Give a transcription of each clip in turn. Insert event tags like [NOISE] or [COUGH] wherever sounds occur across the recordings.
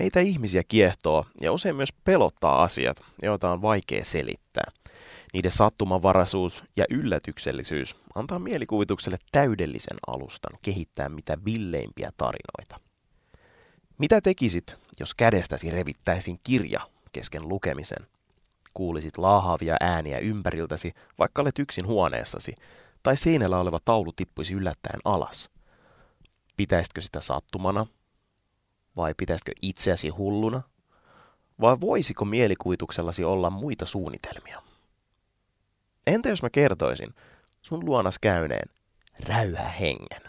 Meitä ihmisiä kiehtoo ja usein myös pelottaa asiat, joita on vaikea selittää. Niiden sattumanvaraisuus ja yllätyksellisyys antaa mielikuvitukselle täydellisen alustan kehittää mitä villeimpiä tarinoita. Mitä tekisit, jos kädestäsi revittäisiin kirja kesken lukemisen? Kuulisit laahaavia ääniä ympäriltäsi, vaikka olet yksin huoneessasi, tai seinällä oleva taulu tippuisi yllättäen alas. Pitäisikö sitä sattumana? Vai pitäisikö itseäsi hulluna? Vai voisiko mielikuvituksellasi olla muita suunnitelmia? Entä jos mä kertoisin sun luonas käyneen räyhä hengen?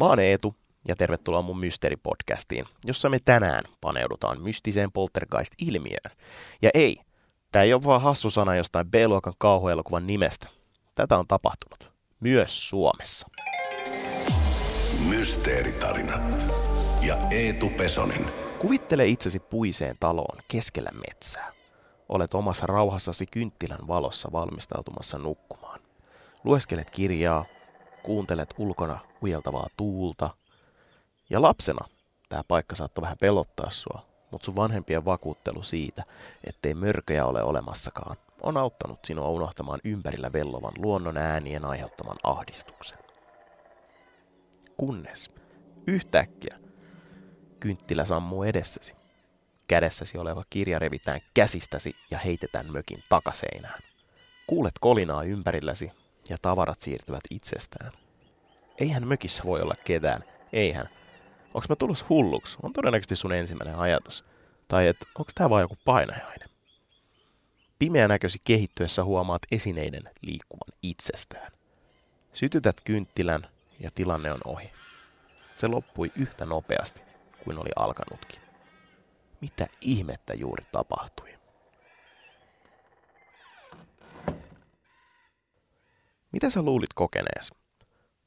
Mä oon Eetu ja tervetuloa mun Mysteeri-podcastiin, jossa me tänään paneudutaan mystiseen poltergeist-ilmiöön. Ja ei, tää ei ole vaan hassu sana jostain B-luokan kauhuelokuvan nimestä. Tätä on tapahtunut. Myös Suomessa. Mysteeritarinat ja Eetu Pesonen. Kuvittele itsesi puiseen taloon keskellä metsää. Olet omassa rauhassasi kynttilän valossa valmistautumassa nukkumaan. Lueskelet kirjaa, kuuntelet ulkona ujeltavaa tuulta. Ja lapsena tämä paikka saattoi vähän pelottaa sua, mutta sun vanhempien vakuuttelu siitä, ettei mörköjä ole olemassakaan, on auttanut sinua unohtamaan ympärillä vellovan luonnon äänien aiheuttaman ahdistuksen. Kunnes yhtäkkiä kynttilä sammuu edessäsi. Kädessäsi oleva kirja revitään käsistäsi ja heitetään mökin takaseinään. Kuulet kolinaa ympärilläsi ja tavarat siirtyvät itsestään. Eihän mökissä voi olla ketään, eihän. Onks mä tullut hulluksi? On todennäköisesti sun ensimmäinen ajatus. Tai että onks tää vaan joku painajainen? Pimeä näkösi kehittyessä huomaat esineiden liikkuvan itsestään. Sytytät kynttilän ja tilanne on ohi. Se loppui yhtä nopeasti kuin oli alkanutkin. Mitä ihmettä juuri tapahtui? Mitä sä luulit kokenees?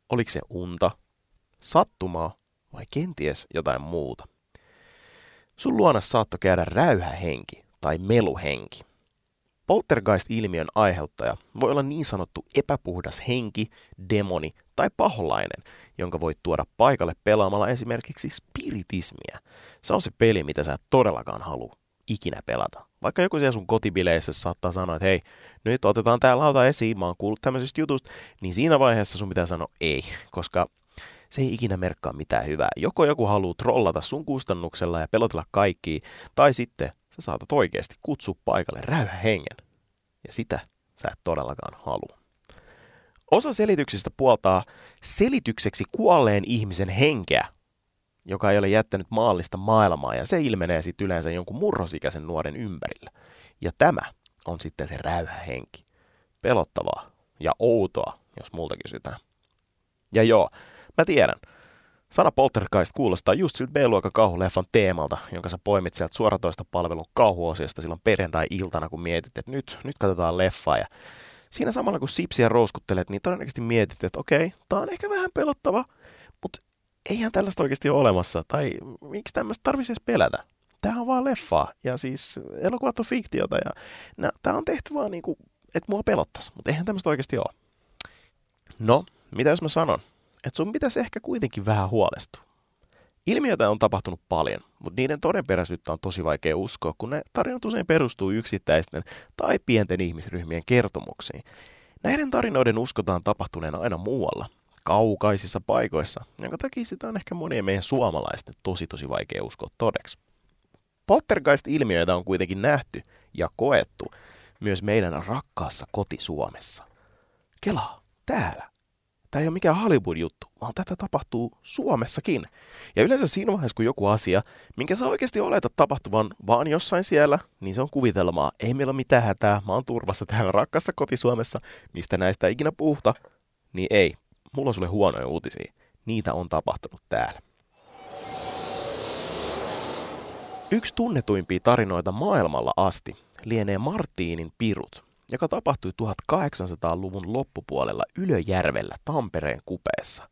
Oliko se unta, sattumaa vai kenties jotain muuta? Sun luona saattoi käydä räyhähenki tai meluhenki. Poltergeist-ilmiön aiheuttaja voi olla niin sanottu epäpuhdas henki, demoni tai paholainen, jonka voit tuoda paikalle pelaamalla esimerkiksi spiritismiä. Se on se peli, mitä sä et todellakaan halua ikinä pelata. Vaikka joku siellä sun kotibileissä saattaa sanoa, että hei, nyt otetaan tää lauta esiin, mä oon kuullut tämmöisestä jutusta, niin siinä vaiheessa sun pitää sanoa ei, koska se ei ikinä merkkaa mitään hyvää. Joko joku haluaa trollata sun kustannuksella ja pelotella kaikki, tai sitten sä saatat oikeasti kutsua paikalle räyhä hengen. Ja sitä sä et todellakaan halua. Osa selityksistä puoltaa selitykseksi kuolleen ihmisen henkeä, joka ei ole jättänyt maallista maailmaa, ja se ilmenee sitten yleensä jonkun murrosikäisen nuoren ympärillä. Ja tämä on sitten se räyhä henki. Pelottavaa ja outoa, jos multa kysytään. Ja joo, mä tiedän, Sana Poltergeist kuulostaa just siltä B-luokan kauhuleffan teemalta, jonka sä poimit sieltä suoratoista palvelun kauhuosiosta silloin perjantai-iltana, kun mietit, että nyt, nyt katsotaan leffaa. Ja siinä samalla kun sipsiä rouskuttelet, niin todennäköisesti mietit, että okei, tää on ehkä vähän pelottava, mutta eihän tällaista oikeasti ole olemassa. Tai miksi tämmöistä tarvitsisi edes pelätä? Tämä on vaan leffaa. Ja siis elokuvat on fiktiota ja tämä on tehty vaan niinku, että mua pelottaisi. Mutta eihän tämmöistä oikeasti ole. No, mitä jos mä sanon, että sun pitäisi ehkä kuitenkin vähän huolestua. Ilmiöitä on tapahtunut paljon, mutta niiden todenperäisyyttä on tosi vaikea uskoa, kun ne tarinat usein perustuu yksittäisten tai pienten ihmisryhmien kertomuksiin. Näiden tarinoiden uskotaan tapahtuneen aina muualla, kaukaisissa paikoissa, jonka takia sitä on ehkä monien meidän suomalaisten tosi tosi vaikea uskoa todeksi. Poltergeist-ilmiöitä on kuitenkin nähty ja koettu myös meidän rakkaassa koti-Suomessa. Kelaa, täällä, tämä ei ole mikään Hollywood-juttu, vaan tätä tapahtuu Suomessakin. Ja yleensä siinä vaiheessa, kun joku asia, minkä sä oikeasti oletat tapahtuvan vaan jossain siellä, niin se on kuvitelmaa. Ei meillä ole mitään hätää, mä oon turvassa täällä rakkaassa kotisuomessa, mistä näistä ikinä puhuta. Niin ei, mulla on sulle huonoja uutisia. Niitä on tapahtunut täällä. Yksi tunnetuimpia tarinoita maailmalla asti lienee Martiinin pirut, joka tapahtui 1800-luvun loppupuolella Ylöjärvellä Tampereen kupeessa.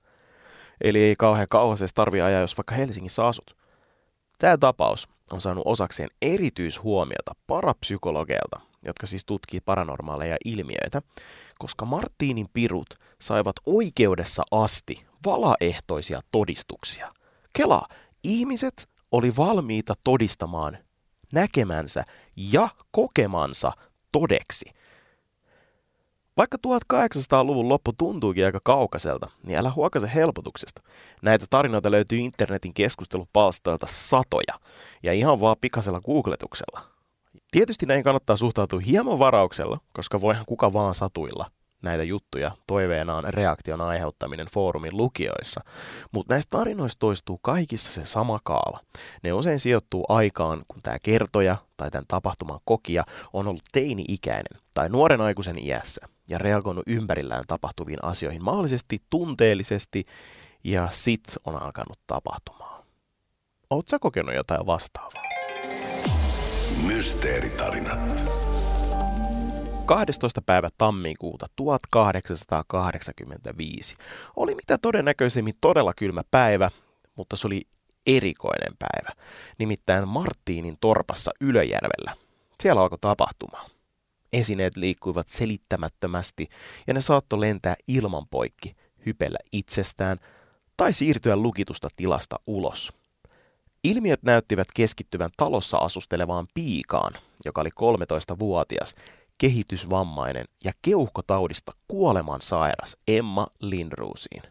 Eli ei kauhean kauheasti tarvi ajaa, jos vaikka Helsingissä asut. Tämä tapaus on saanut osakseen erityishuomiota parapsykologeilta, jotka siis tutkii paranormaaleja ilmiöitä, koska Martinin pirut saivat oikeudessa asti valaehtoisia todistuksia. Kela, Ihmiset oli valmiita todistamaan näkemänsä ja kokemansa todeksi. Vaikka 1800-luvun loppu tuntuukin aika kaukaiselta, niin älä huokase helpotuksesta. Näitä tarinoita löytyy internetin keskustelupalstoilta satoja, ja ihan vaan pikasella googletuksella. Tietysti näihin kannattaa suhtautua hieman varauksella, koska voihan kuka vaan satuilla näitä juttuja toiveenaan reaktion aiheuttaminen foorumin lukijoissa. Mutta näistä tarinoista toistuu kaikissa se sama kaava. Ne usein sijoittuu aikaan, kun tämä kertoja tai tämän tapahtuman kokija on ollut teini-ikäinen tai nuoren aikuisen iässä ja reagoinut ympärillään tapahtuviin asioihin mahdollisesti tunteellisesti ja sit on alkanut tapahtumaan. Oletko kokenut jotain vastaavaa? Mysteeritarinat. 12. päivä tammikuuta 1885 oli mitä todennäköisemmin todella kylmä päivä, mutta se oli erikoinen päivä, nimittäin Martiinin torpassa Ylöjärvellä. Siellä alkoi tapahtumaan. Esineet liikkuivat selittämättömästi ja ne saattoi lentää ilman poikki, hypellä itsestään tai siirtyä lukitusta tilasta ulos. Ilmiöt näyttivät keskittyvän talossa asustelevaan piikaan, joka oli 13-vuotias kehitysvammainen ja keuhkotaudista kuoleman sairas Emma Lindruusiin.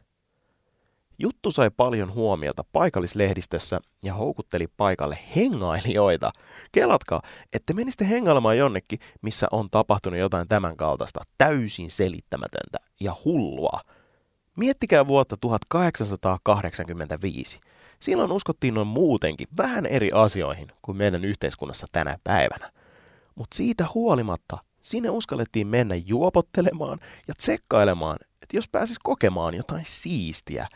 Juttu sai paljon huomiota paikallislehdistössä ja houkutteli paikalle hengailijoita. Kelatkaa, että menisitte hengailemaan jonnekin, missä on tapahtunut jotain tämän kaltaista, täysin selittämätöntä ja hullua. Miettikää vuotta 1885. Silloin uskottiin noin muutenkin vähän eri asioihin kuin meidän yhteiskunnassa tänä päivänä. Mutta siitä huolimatta Sinne uskallettiin mennä juopottelemaan ja tsekkailemaan, että jos pääsis kokemaan jotain siistiä.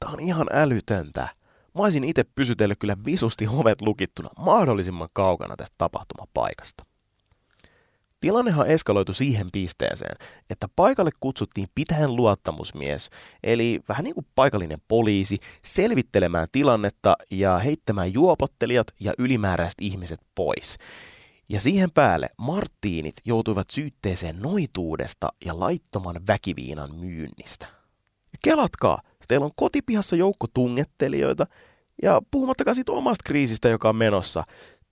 Tää on ihan älytöntä. Mä olisin itse pysytellyt kyllä visusti ovet lukittuna mahdollisimman kaukana tästä tapahtumapaikasta. Tilannehan eskaloitu siihen pisteeseen, että paikalle kutsuttiin pitäen luottamusmies, eli vähän niin kuin paikallinen poliisi, selvittelemään tilannetta ja heittämään juopottelijat ja ylimääräiset ihmiset pois. Ja siihen päälle Martiinit joutuivat syytteeseen noituudesta ja laittoman väkiviinan myynnistä. Ja kelatkaa, teillä on kotipihassa joukko tungettelijoita, ja puhumattakaan siitä omasta kriisistä, joka on menossa.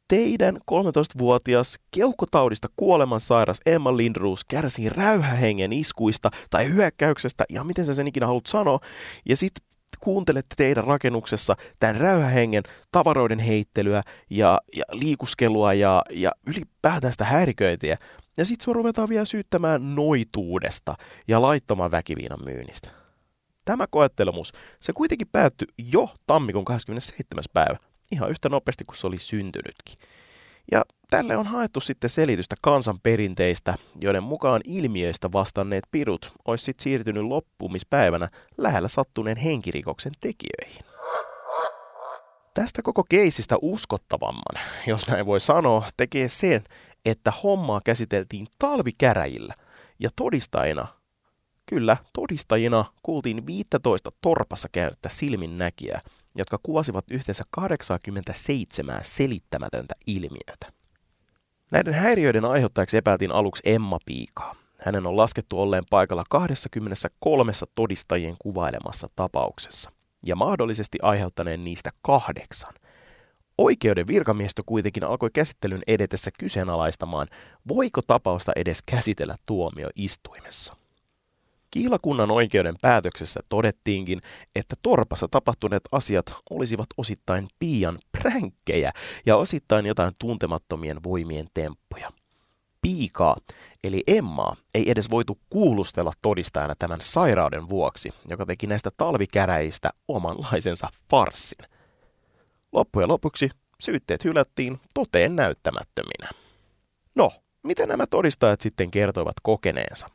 Teidän 13-vuotias keuhkotaudista kuolemansairas Emma Lindroos kärsii räyhähengen iskuista tai hyökkäyksestä, ja miten sä sen ikinä haluat sanoa. Ja sitten kuuntelette teidän rakennuksessa tämän räyhähengen tavaroiden heittelyä ja, ja liikuskelua ja, ja ylipäätään sitä häiriköintiä. Ja sitten sua ruvetaan vielä syyttämään noituudesta ja laittoman väkiviinan myynnistä. Tämä koettelemus, se kuitenkin päättyi jo tammikuun 27. päivä, ihan yhtä nopeasti kuin se oli syntynytkin. Ja tälle on haettu sitten selitystä kansanperinteistä, joiden mukaan ilmiöistä vastanneet pirut olisi sitten siirtynyt loppumispäivänä lähellä sattuneen henkirikoksen tekijöihin. Tästä koko keisistä uskottavamman, jos näin voi sanoa, tekee sen, että hommaa käsiteltiin talvikäräjillä ja todistajina, kyllä todistajina kuultiin 15 torpassa käynyttä silminnäkijää, jotka kuvasivat yhteensä 87 selittämätöntä ilmiötä. Näiden häiriöiden aiheuttajaksi epäiltiin aluksi Emma Piikaa. Hänen on laskettu olleen paikalla 23 todistajien kuvailemassa tapauksessa ja mahdollisesti aiheuttaneen niistä kahdeksan. Oikeuden virkamiestö kuitenkin alkoi käsittelyn edetessä kyseenalaistamaan, voiko tapausta edes käsitellä tuomioistuimessa. Kiilakunnan oikeuden päätöksessä todettiinkin, että torpassa tapahtuneet asiat olisivat osittain pian pränkkejä ja osittain jotain tuntemattomien voimien temppuja. Piikaa, eli Emmaa, ei edes voitu kuulustella todistajana tämän sairauden vuoksi, joka teki näistä talvikäräistä omanlaisensa farssin. Loppujen lopuksi syytteet hylättiin toteen näyttämättöminä. No, miten nämä todistajat sitten kertoivat kokeneensa?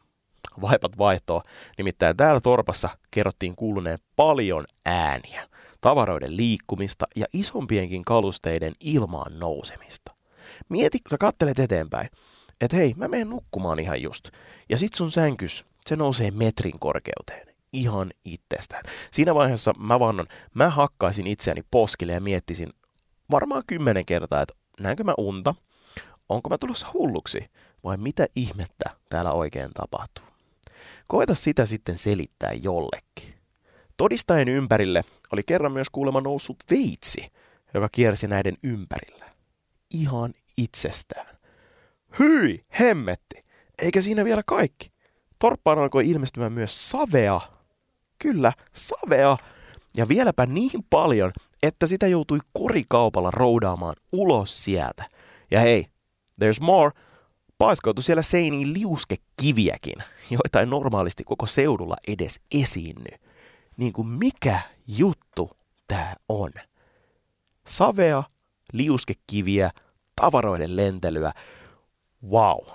Vaipat vaihtoa. Nimittäin täällä torpassa kerrottiin kuuluneen paljon ääniä, tavaroiden liikkumista ja isompienkin kalusteiden ilmaan nousemista. Mieti, kun kattelet eteenpäin, että hei, mä menen nukkumaan ihan just. Ja sit sun sänkys, se nousee metrin korkeuteen. Ihan itsestään. Siinä vaiheessa mä vannon, mä hakkaisin itseäni poskille ja miettisin varmaan kymmenen kertaa, että näenkö mä unta, onko mä tulossa hulluksi vai mitä ihmettä täällä oikein tapahtuu. Koeta sitä sitten selittää jollekin. Todistajien ympärille oli kerran myös kuulemma noussut veitsi, joka kiersi näiden ympärillä. Ihan itsestään. Hyi, hemmetti! Eikä siinä vielä kaikki. Torppaan alkoi ilmestymään myös savea. Kyllä, savea. Ja vieläpä niin paljon, että sitä joutui korikaupalla roudaamaan ulos sieltä. Ja hei, there's more. Paiskoutui siellä seiniin liuskekiviäkin, joita ei normaalisti koko seudulla edes esiinny. Niin kuin mikä juttu tää on? Savea, liuskekiviä, tavaroiden lentelyä. Wow.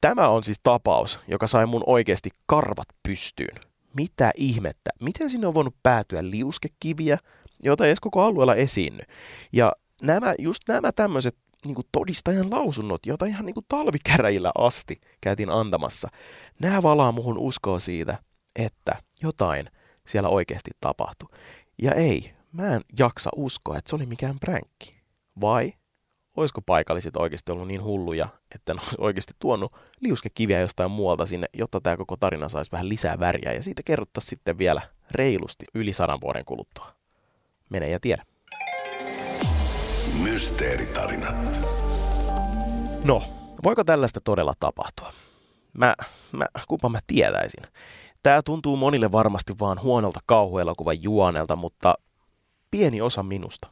Tämä on siis tapaus, joka sai mun oikeasti karvat pystyyn. Mitä ihmettä? Miten sinne on voinut päätyä liuskekiviä, joita ei edes koko alueella esiinny? Ja nämä, just nämä tämmöiset niin todistajan lausunnot, joita ihan niin kuin talvikäräjillä asti käytiin antamassa, nämä valaa muhun uskoa siitä, että jotain siellä oikeasti tapahtui. Ja ei, mä en jaksa uskoa, että se oli mikään pränkki. Vai olisiko paikalliset oikeasti ollut niin hulluja, että ne olisi oikeasti tuonut liuskekiviä jostain muualta sinne, jotta tämä koko tarina saisi vähän lisää väriä ja siitä kerrottaisiin sitten vielä reilusti yli sadan vuoden kuluttua. Mene ja tiedä. Mysteeritarinat. No, voiko tällaista todella tapahtua? Mä, mä, kupa mä tietäisin. Tämä tuntuu monille varmasti vaan huonolta kauhuelokuvan juonelta, mutta pieni osa minusta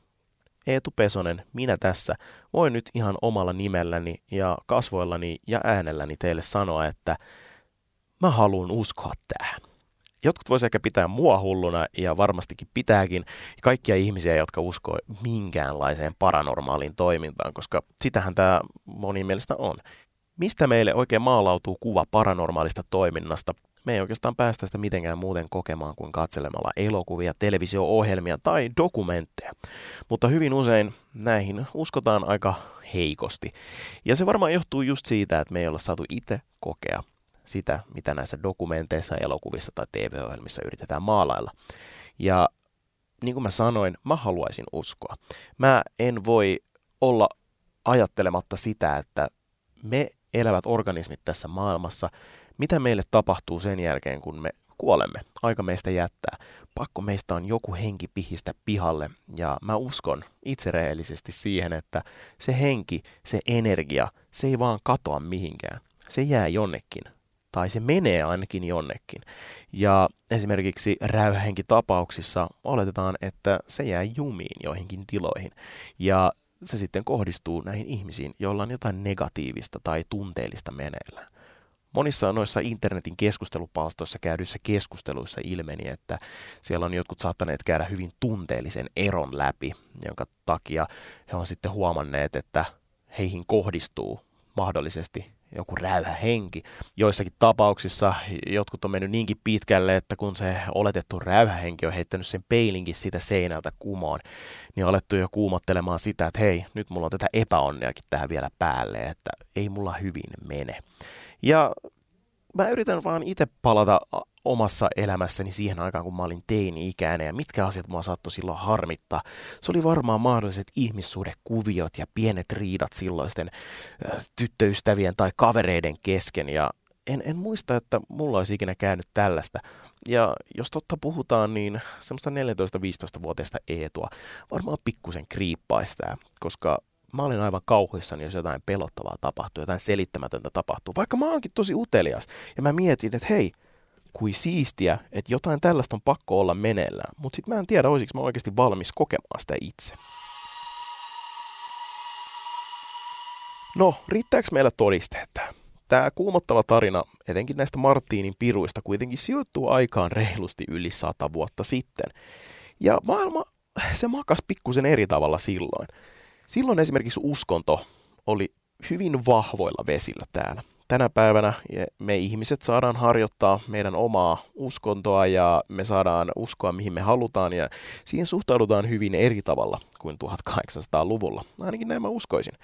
Eetu Pesonen, minä tässä, voin nyt ihan omalla nimelläni ja kasvoillani ja äänelläni teille sanoa, että mä haluan uskoa tähän. Jotkut voisivat ehkä pitää mua hulluna ja varmastikin pitääkin kaikkia ihmisiä, jotka uskoo minkäänlaiseen paranormaaliin toimintaan, koska sitähän tämä moni mielestä on. Mistä meille oikein maalautuu kuva paranormaalista toiminnasta me ei oikeastaan päästä sitä mitenkään muuten kokemaan kuin katselemalla elokuvia, televisio-ohjelmia tai dokumentteja. Mutta hyvin usein näihin uskotaan aika heikosti. Ja se varmaan johtuu just siitä, että me ei olla saatu itse kokea sitä, mitä näissä dokumenteissa, elokuvissa tai TV-ohjelmissa yritetään maalailla. Ja niin kuin mä sanoin, mä haluaisin uskoa. Mä en voi olla ajattelematta sitä, että me elävät organismit tässä maailmassa – mitä meille tapahtuu sen jälkeen, kun me kuolemme? Aika meistä jättää. Pakko meistä on joku henki pihistä pihalle. Ja mä uskon itse rehellisesti siihen, että se henki, se energia, se ei vaan katoa mihinkään. Se jää jonnekin. Tai se menee ainakin jonnekin. Ja esimerkiksi räyhähenkitapauksissa oletetaan, että se jää jumiin joihinkin tiloihin. Ja se sitten kohdistuu näihin ihmisiin, joilla on jotain negatiivista tai tunteellista meneillään. Monissa noissa internetin keskustelupalstoissa käydyissä keskusteluissa ilmeni, että siellä on jotkut saattaneet käydä hyvin tunteellisen eron läpi, jonka takia he on sitten huomanneet, että heihin kohdistuu mahdollisesti joku räyhä henki. Joissakin tapauksissa jotkut on mennyt niinkin pitkälle, että kun se oletettu räyhähenki on heittänyt sen peilinkin sitä seinältä kumoon, niin on alettu jo kuumottelemaan sitä, että hei, nyt mulla on tätä epäonneakin tähän vielä päälle, että ei mulla hyvin mene. Ja mä yritän vaan itse palata omassa elämässäni siihen aikaan, kun mä olin teini-ikäinen ja mitkä asiat mua saattoi silloin harmittaa. Se oli varmaan mahdolliset ihmissuhdekuviot ja pienet riidat silloisten tyttöystävien tai kavereiden kesken ja en, en muista, että mulla olisi ikinä käynyt tällaista. Ja jos totta puhutaan, niin semmoista 14-15-vuotiaista Eetua varmaan pikkusen kriippaista, koska mä olin aivan kauhuissani, jos jotain pelottavaa tapahtuu, jotain selittämätöntä tapahtuu. Vaikka mä oonkin tosi utelias. Ja mä mietin, että hei, kuin siistiä, että jotain tällaista on pakko olla meneillään. Mutta sitten mä en tiedä, olisiko mä oikeasti valmis kokemaan sitä itse. No, riittääkö meillä todisteet? Tämä kuumottava tarina, etenkin näistä Martiinin piruista, kuitenkin sijoittuu aikaan reilusti yli sata vuotta sitten. Ja maailma, se makas pikkusen eri tavalla silloin. Silloin esimerkiksi uskonto oli hyvin vahvoilla vesillä täällä. Tänä päivänä me ihmiset saadaan harjoittaa meidän omaa uskontoa ja me saadaan uskoa mihin me halutaan ja siihen suhtaudutaan hyvin eri tavalla kuin 1800-luvulla. Ainakin näin mä uskoisin.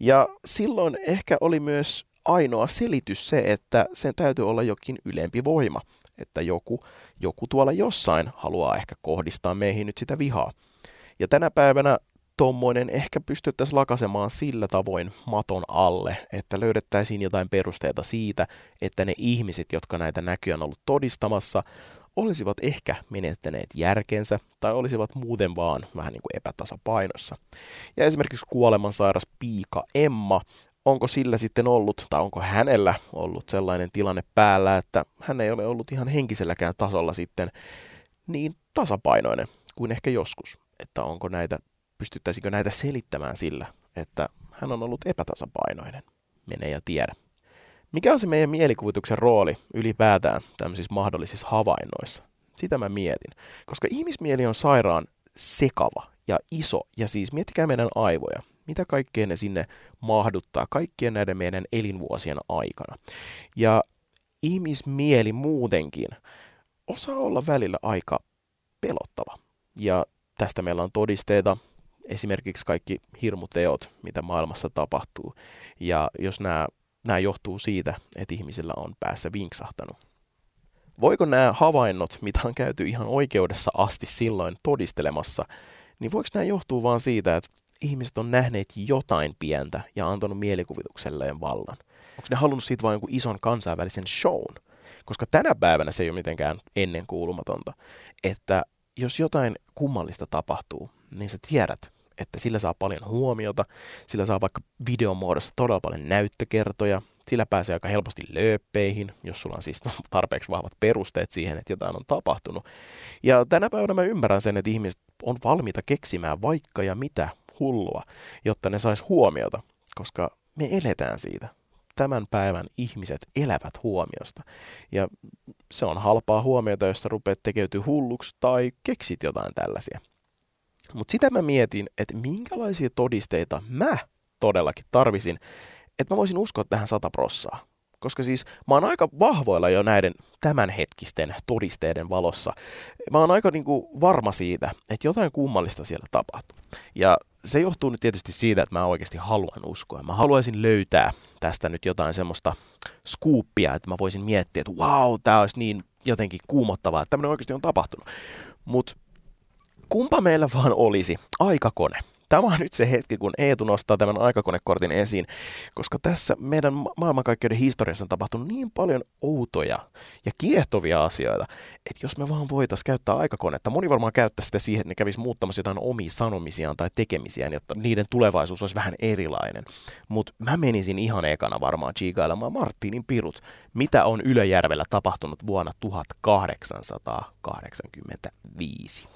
Ja silloin ehkä oli myös ainoa selitys se, että sen täytyy olla jokin ylempi voima. Että joku, joku tuolla jossain haluaa ehkä kohdistaa meihin nyt sitä vihaa. Ja tänä päivänä tuommoinen ehkä pystyttäisiin lakasemaan sillä tavoin maton alle, että löydettäisiin jotain perusteita siitä, että ne ihmiset, jotka näitä näkyjä on ollut todistamassa, olisivat ehkä menettäneet järkensä tai olisivat muuten vaan vähän niin kuin epätasapainossa. Ja esimerkiksi kuolemansairas piika Emma, onko sillä sitten ollut, tai onko hänellä ollut sellainen tilanne päällä, että hän ei ole ollut ihan henkiselläkään tasolla sitten niin tasapainoinen kuin ehkä joskus. Että onko näitä, pystyttäisikö näitä selittämään sillä, että hän on ollut epätasapainoinen. Mene ja tiedä. Mikä on se meidän mielikuvituksen rooli ylipäätään tämmöisissä mahdollisissa havainnoissa? Sitä mä mietin. Koska ihmismieli on sairaan sekava ja iso, ja siis miettikää meidän aivoja. Mitä kaikkea ne sinne mahduttaa kaikkien näiden meidän elinvuosien aikana. Ja ihmismieli muutenkin osaa olla välillä aika pelottava. Ja tästä meillä on todisteita, esimerkiksi kaikki hirmuteot, mitä maailmassa tapahtuu. Ja jos nämä nämä johtuu siitä, että ihmisillä on päässä vinksahtanut. Voiko nämä havainnot, mitä on käyty ihan oikeudessa asti silloin todistelemassa, niin voiko nämä johtua vain siitä, että ihmiset on nähneet jotain pientä ja antanut mielikuvitukselleen vallan? Onko ne halunnut siitä vain jonkun ison kansainvälisen shown? Koska tänä päivänä se ei ole mitenkään ennenkuulumatonta, että jos jotain kummallista tapahtuu, niin sä tiedät, että sillä saa paljon huomiota, sillä saa vaikka videomuodossa todella paljon näyttökertoja, sillä pääsee aika helposti lööppeihin, jos sulla on siis [LAUGHS] tarpeeksi vahvat perusteet siihen, että jotain on tapahtunut. Ja tänä päivänä mä ymmärrän sen, että ihmiset on valmiita keksimään vaikka ja mitä hullua, jotta ne sais huomiota, koska me eletään siitä. Tämän päivän ihmiset elävät huomiosta. Ja se on halpaa huomiota, jos sä rupeat tekeytyä hulluksi tai keksit jotain tällaisia. Mutta sitä mä mietin, että minkälaisia todisteita mä todellakin tarvisin, että mä voisin uskoa tähän sata prossaa. Koska siis mä oon aika vahvoilla jo näiden tämänhetkisten todisteiden valossa. Mä oon aika niinku varma siitä, että jotain kummallista siellä tapahtuu. Ja se johtuu nyt tietysti siitä, että mä oikeasti haluan uskoa. Mä haluaisin löytää tästä nyt jotain semmoista skuuppia, että mä voisin miettiä, että wow, tää olisi niin jotenkin kuumottavaa, että tämmöinen oikeasti on tapahtunut. Mutta kumpa meillä vaan olisi aikakone. Tämä on nyt se hetki, kun Eetu nostaa tämän aikakonekortin esiin, koska tässä meidän maailmankaikkeuden historiassa on tapahtunut niin paljon outoja ja kiehtovia asioita, että jos me vaan voitaisiin käyttää aikakonetta, moni varmaan käyttää sitä siihen, että ne kävisi muuttamassa jotain omia sanomisiaan tai tekemisiään, jotta niiden tulevaisuus olisi vähän erilainen. Mutta mä menisin ihan ekana varmaan chiikailemaan Martinin pirut, mitä on Ylöjärvellä tapahtunut vuonna 1885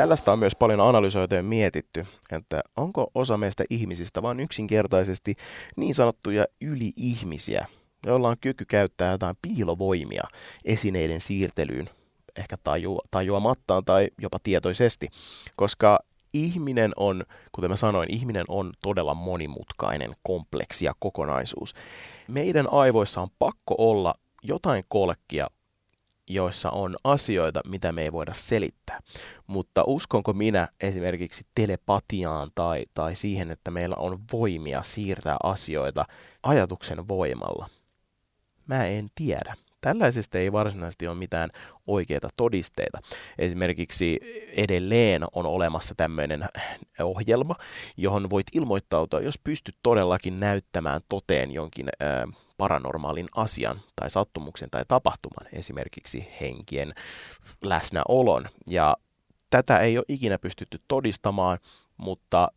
tällaista on myös paljon analysoitu ja mietitty, että onko osa meistä ihmisistä vain yksinkertaisesti niin sanottuja yli-ihmisiä, joilla on kyky käyttää jotain piilovoimia esineiden siirtelyyn, ehkä tajua, tajuamattaan tai jopa tietoisesti, koska ihminen on, kuten mä sanoin, ihminen on todella monimutkainen, kompleksi ja kokonaisuus. Meidän aivoissa on pakko olla jotain kolkkia joissa on asioita, mitä me ei voida selittää. Mutta uskonko minä esimerkiksi telepatiaan tai, tai siihen, että meillä on voimia siirtää asioita ajatuksen voimalla? Mä en tiedä. Tällaisesta ei varsinaisesti ole mitään oikeita todisteita. Esimerkiksi edelleen on olemassa tämmöinen ohjelma, johon voit ilmoittautua, jos pystyt todellakin näyttämään toteen jonkin paranormaalin asian tai sattumuksen tai tapahtuman, esimerkiksi henkien läsnäolon. Ja tätä ei ole ikinä pystytty todistamaan, mutta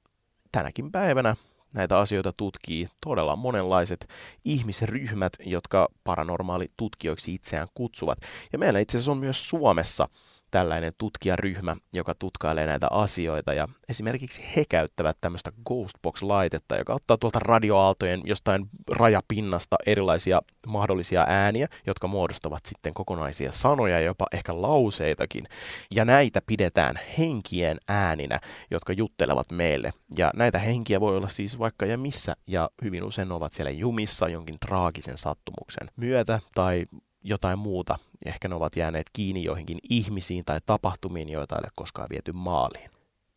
tänäkin päivänä näitä asioita tutkii todella monenlaiset ihmisryhmät, jotka paranormaalitutkijoiksi itseään kutsuvat. Ja meillä itse asiassa on myös Suomessa tällainen tutkijaryhmä, joka tutkailee näitä asioita ja esimerkiksi he käyttävät tämmöistä Ghostbox-laitetta, joka ottaa tuolta radioaaltojen jostain rajapinnasta erilaisia mahdollisia ääniä, jotka muodostavat sitten kokonaisia sanoja ja jopa ehkä lauseitakin. Ja näitä pidetään henkien ääninä, jotka juttelevat meille. Ja näitä henkiä voi olla siis vaikka ja missä, ja hyvin usein ovat siellä jumissa jonkin traagisen sattumuksen myötä tai jotain muuta. Ehkä ne ovat jääneet kiinni joihinkin ihmisiin tai tapahtumiin, joita ei ole koskaan viety maaliin.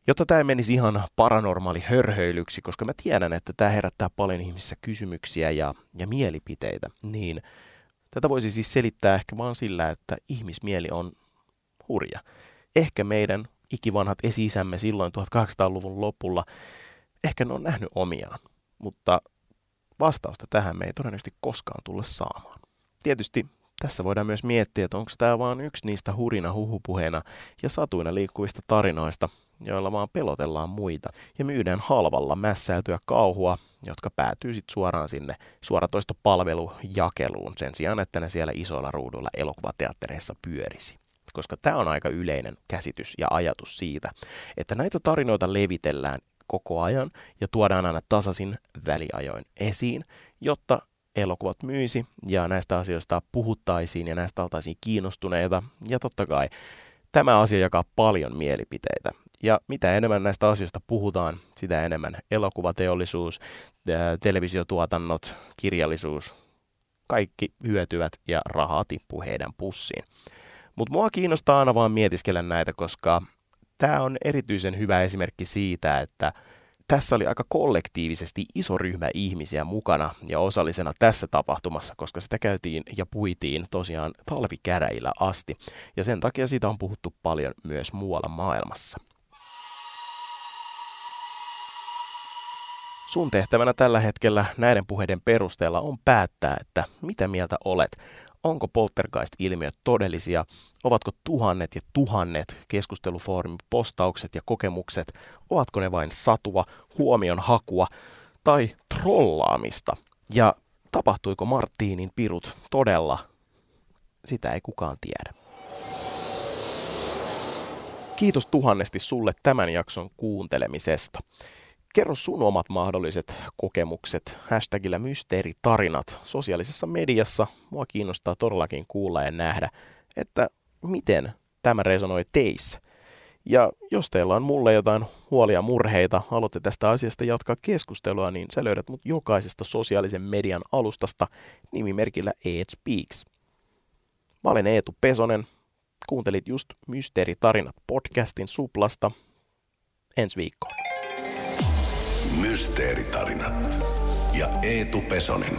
Jotta tämä ei menisi ihan paranormaali hörhöilyksi, koska mä tiedän, että tämä herättää paljon ihmisissä kysymyksiä ja, ja mielipiteitä, niin tätä voisi siis selittää ehkä vaan sillä, että ihmismieli on hurja. Ehkä meidän ikivanhat esi-isämme silloin 1800-luvun lopulla, ehkä ne on nähnyt omiaan, mutta vastausta tähän me ei todennäköisesti koskaan tulla saamaan. Tietysti tässä voidaan myös miettiä, että onko tämä vain yksi niistä hurina huhupuheena ja satuina liikkuvista tarinoista, joilla vaan pelotellaan muita ja myydään halvalla mässäytyä kauhua, jotka päätyy sitten suoraan sinne suoratoistopalvelujakeluun sen sijaan, että ne siellä isoilla ruuduilla elokuvateattereissa pyörisi. Koska tämä on aika yleinen käsitys ja ajatus siitä, että näitä tarinoita levitellään koko ajan ja tuodaan aina tasaisin väliajoin esiin, jotta elokuvat myisi ja näistä asioista puhuttaisiin ja näistä oltaisiin kiinnostuneita. Ja totta kai tämä asia jakaa paljon mielipiteitä. Ja mitä enemmän näistä asioista puhutaan, sitä enemmän elokuvateollisuus, televisiotuotannot, kirjallisuus, kaikki hyötyvät ja rahaa tippuu heidän pussiin. Mutta mua kiinnostaa aina vaan mietiskellä näitä, koska tämä on erityisen hyvä esimerkki siitä, että – tässä oli aika kollektiivisesti iso ryhmä ihmisiä mukana ja osallisena tässä tapahtumassa, koska sitä käytiin ja puitiin tosiaan talvikäräillä asti. Ja sen takia siitä on puhuttu paljon myös muualla maailmassa. Sun tehtävänä tällä hetkellä näiden puheiden perusteella on päättää, että mitä mieltä olet onko poltergeist-ilmiöt todellisia, ovatko tuhannet ja tuhannet keskustelufoorumin postaukset ja kokemukset, ovatko ne vain satua, huomion hakua tai trollaamista. Ja tapahtuiko Martinin pirut todella, sitä ei kukaan tiedä. Kiitos tuhannesti sulle tämän jakson kuuntelemisesta. Kerro sun omat mahdolliset kokemukset hashtagillä mysteeritarinat sosiaalisessa mediassa. Mua kiinnostaa todellakin kuulla ja nähdä, että miten tämä resonoi teissä. Ja jos teillä on mulle jotain huolia murheita, haluatte tästä asiasta jatkaa keskustelua, niin sä löydät mut jokaisesta sosiaalisen median alustasta nimimerkillä Eet Speaks. Mä olen Eetu Pesonen. Kuuntelit just Mysteeritarinat podcastin suplasta. Ensi viikkoon. Mysteeritarinat ja Eetu Pesonen.